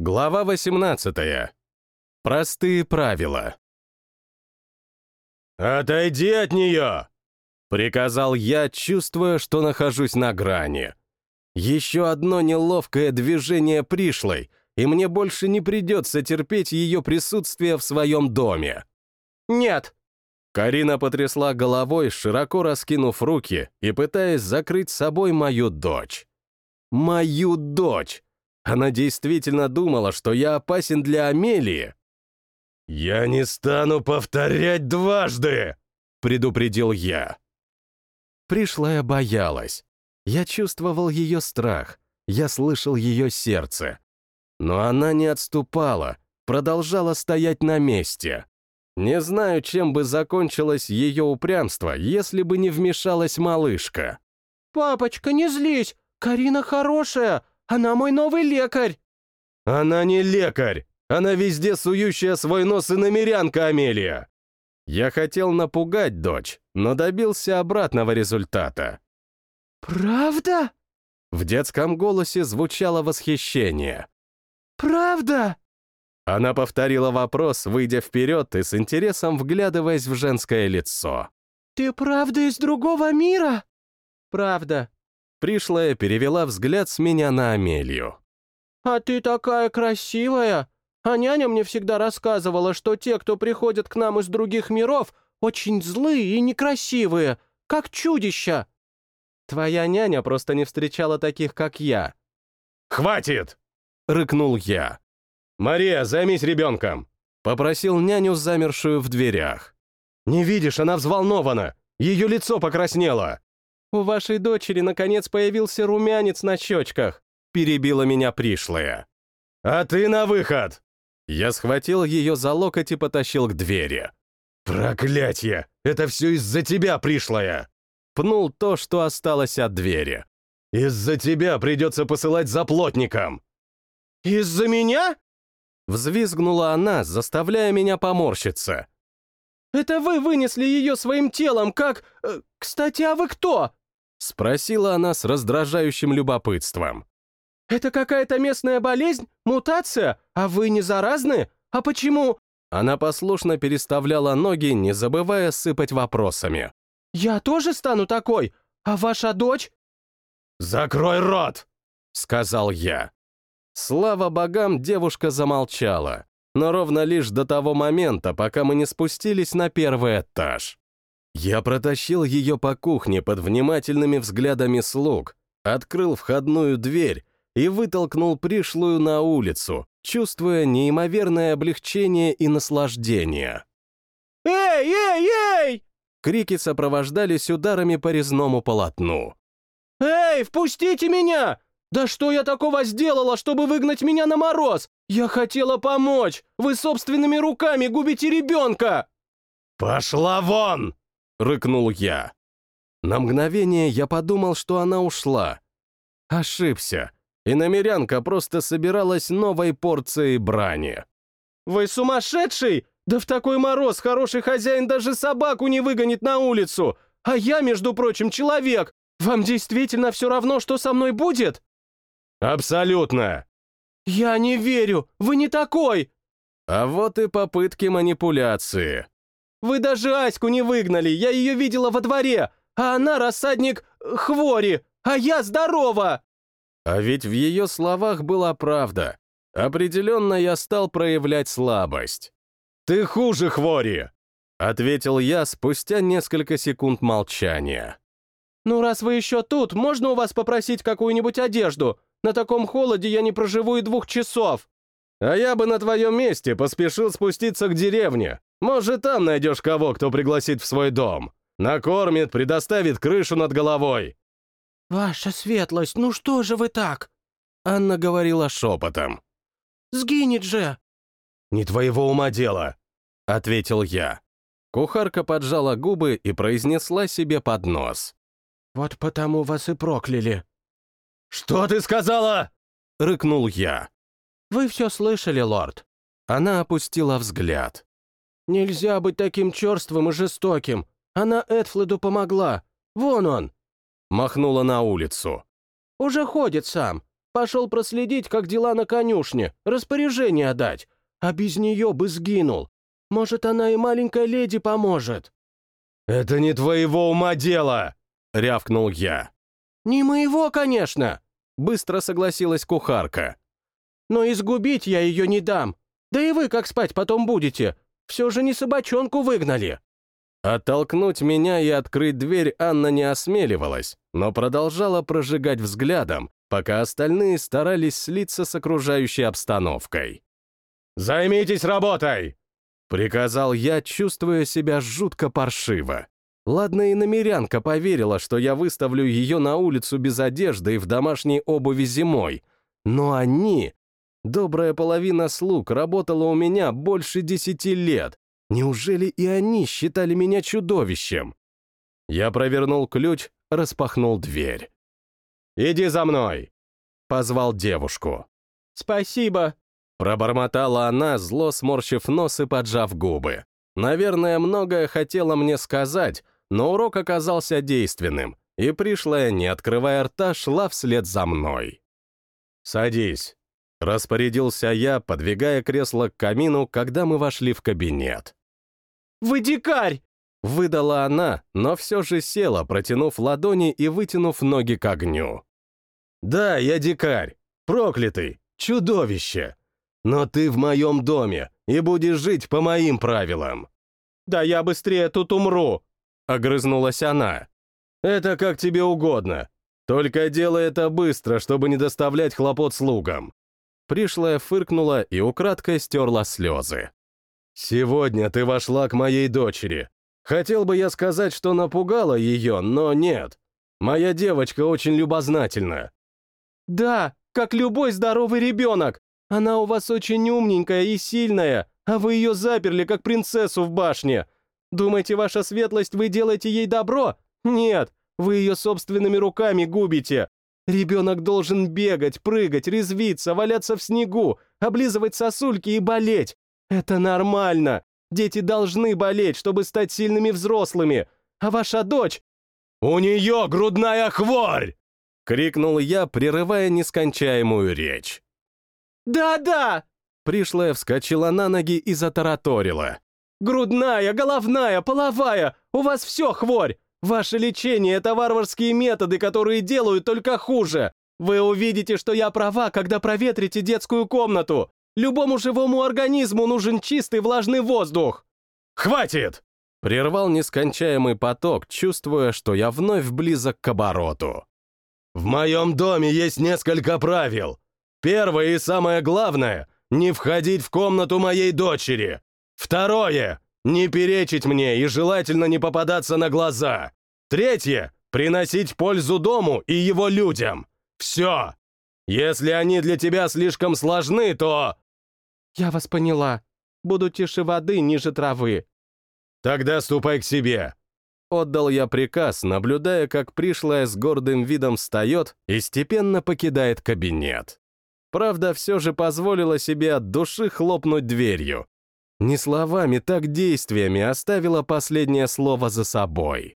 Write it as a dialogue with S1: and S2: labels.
S1: Глава 18. Простые правила. «Отойди от нее!» — приказал я, чувствуя, что нахожусь на грани. Еще одно неловкое движение пришлой, и мне больше не придется терпеть ее присутствие в своем доме.
S2: «Нет!»
S1: Карина потрясла головой, широко раскинув руки и пытаясь закрыть собой мою дочь. Мою дочь! Она действительно думала, что я опасен для Амелии. «Я не стану повторять дважды!» — предупредил я. Пришлая боялась. Я чувствовал ее страх, я слышал ее сердце. Но она не отступала, продолжала стоять на месте. Не знаю, чем бы закончилось ее упрямство, если бы не вмешалась малышка.
S2: «Папочка, не злись! Карина хорошая! Она мой новый лекарь!»
S1: «Она не лекарь! Она везде сующая свой нос и намерянка, Амелия!» Я хотел напугать дочь, но добился обратного результата.
S2: «Правда?»
S1: В детском голосе звучало восхищение.
S2: «Правда?»
S1: Она повторила вопрос, выйдя вперед и с интересом вглядываясь в женское лицо.
S2: «Ты правда из другого мира?» «Правда»,
S1: Пришлая перевела взгляд с меня на Амелию.
S2: «А ты такая красивая! А няня мне всегда рассказывала, что те, кто приходят к нам из других миров, очень злые и некрасивые, как чудища!» «Твоя няня просто не встречала таких, как я».
S1: «Хватит!» — рыкнул я. «Мария, займись ребенком!» — попросил няню, замершую в дверях. «Не видишь, она взволнована! Ее лицо покраснело!»
S2: «У вашей дочери, наконец, появился румянец на щечках», — перебила меня пришлая.
S1: «А ты на выход!» Я схватил ее за локоть и потащил к двери. «Проклятье! Это все из-за тебя, пришлая!» Пнул то, что осталось от двери. «Из-за тебя придется посылать за плотником!»
S2: «Из-за меня?»
S1: Взвизгнула она, заставляя меня поморщиться.
S2: «Это вы вынесли ее своим телом, как... Э, кстати, а вы кто?»
S1: Спросила она с раздражающим любопытством.
S2: «Это какая-то местная болезнь? Мутация? А вы не заразны? А почему...»
S1: Она послушно переставляла ноги, не забывая сыпать вопросами.
S2: «Я тоже стану такой? А ваша дочь?»
S1: «Закрой рот!» — сказал я. Слава богам, девушка замолчала, но ровно лишь до того момента, пока мы не спустились на первый этаж. Я протащил ее по кухне под внимательными взглядами слуг, открыл входную дверь и вытолкнул пришлую на улицу, чувствуя неимоверное облегчение и наслаждение.
S2: «Эй, эй, эй!»
S1: Крики сопровождались ударами по резному полотну.
S2: «Эй, впустите меня! Да что я такого сделала, чтобы выгнать меня на мороз? Я хотела помочь! Вы собственными руками губите ребенка!»
S1: «Пошла вон!» — рыкнул я. На мгновение я подумал, что она ушла. Ошибся, и намерянка просто собиралась новой порцией брани.
S2: «Вы сумасшедший? Да в такой мороз хороший хозяин даже собаку не выгонит на улицу! А я, между прочим, человек! Вам действительно все равно, что со мной будет?»
S1: «Абсолютно!»
S2: «Я не верю! Вы не такой!»
S1: А вот и попытки манипуляции.
S2: Вы даже Аську не выгнали, я ее видела во дворе, а она рассадник хвори, а я здорова!»
S1: А ведь в ее словах была правда. Определенно я стал проявлять слабость. «Ты хуже хвори!» — ответил я спустя несколько секунд молчания.
S2: «Ну, раз вы еще тут, можно у вас попросить какую-нибудь одежду? На таком холоде я не проживу и двух часов».
S1: «А я бы на твоем месте поспешил спуститься к деревне. Может, там найдешь кого, кто пригласит в свой дом. Накормит, предоставит крышу над головой».
S2: «Ваша светлость, ну что же вы так?»
S1: Анна говорила шепотом.
S2: «Сгинет же!»
S1: «Не твоего ума дело», — ответил я. Кухарка поджала губы и произнесла себе под нос.
S2: «Вот потому вас и прокляли».
S1: «Что ты сказала?» — рыкнул я.
S2: «Вы все слышали, лорд?»
S1: Она опустила взгляд.
S2: «Нельзя быть таким черствым и жестоким. Она Эдфледу помогла. Вон он!»
S1: Махнула на улицу.
S2: «Уже ходит сам. пошел проследить, как дела на конюшне, распоряжение дать, а без нее бы сгинул. Может, она и маленькой леди поможет».
S1: «Это не твоего ума дело!» — рявкнул я.
S2: «Не моего, конечно!»
S1: — быстро согласилась кухарка.
S2: «Но изгубить я ее не дам. Да и вы как спать потом будете? Все же не собачонку выгнали».
S1: Оттолкнуть меня и открыть дверь Анна не осмеливалась, но продолжала прожигать взглядом, пока остальные старались слиться с окружающей обстановкой. «Займитесь работой!» — приказал я, чувствуя себя жутко паршиво. Ладно, и намерянка поверила, что я выставлю ее на улицу без одежды и в домашней обуви зимой. Но они... Добрая половина слуг работала у меня больше десяти лет. Неужели и они считали меня чудовищем? Я провернул ключ, распахнул дверь. «Иди за мной!» — позвал девушку.
S2: «Спасибо!»
S1: — пробормотала она, зло сморщив нос и поджав губы. Наверное, многое хотела мне сказать, но урок оказался действенным, и пришлая, не открывая рта, шла вслед за мной. «Садись», — распорядился я, подвигая кресло к камину, когда мы вошли в кабинет.
S2: «Вы дикарь!»
S1: Выдала она, но все же села, протянув ладони и вытянув ноги к огню. «Да, я дикарь, проклятый, чудовище. Но ты в моем доме и будешь жить по моим правилам».
S2: «Да я быстрее тут умру!»
S1: — огрызнулась она. «Это как тебе угодно. Только делай это быстро, чтобы не доставлять хлопот слугам». Пришлая фыркнула и украдкой стерла слезы. «Сегодня ты вошла к моей дочери. Хотел бы я сказать, что напугала ее, но нет. Моя девочка очень любознательна.
S2: «Да, как любой здоровый ребенок. Она у вас очень умненькая и сильная, а вы ее заперли, как принцессу в башне. Думаете, ваша светлость, вы делаете ей добро? Нет, вы ее собственными руками губите. Ребенок должен бегать, прыгать, резвиться, валяться в снегу, облизывать сосульки и болеть. Это нормально. Дети должны болеть, чтобы стать сильными взрослыми. А ваша дочь...
S1: «У нее грудная хворь!» — крикнул я, прерывая нескончаемую речь.
S2: «Да-да!»
S1: Пришлая вскочила на ноги и затараторила.
S2: «Грудная, головная, половая! У вас все хворь! Ваше лечение — это варварские методы, которые делают только хуже! Вы увидите, что я права, когда проветрите детскую комнату! Любому живому организму нужен чистый влажный воздух!»
S1: «Хватит!» Прервал нескончаемый поток, чувствуя, что я вновь близок к обороту. «В моем доме есть несколько правил. Первое и самое главное — не входить в комнату моей дочери. Второе — не перечить мне и желательно не попадаться на глаза. Третье — приносить пользу дому и его людям. Все. Если они для тебя слишком сложны, то...»
S2: «Я вас поняла. Буду тише воды, ниже травы».
S1: «Тогда ступай к себе». Отдал я приказ, наблюдая, как пришлая с гордым видом встает и степенно покидает кабинет. Правда, все же позволила себе от души хлопнуть дверью. Не словами, так действиями оставила последнее слово за собой.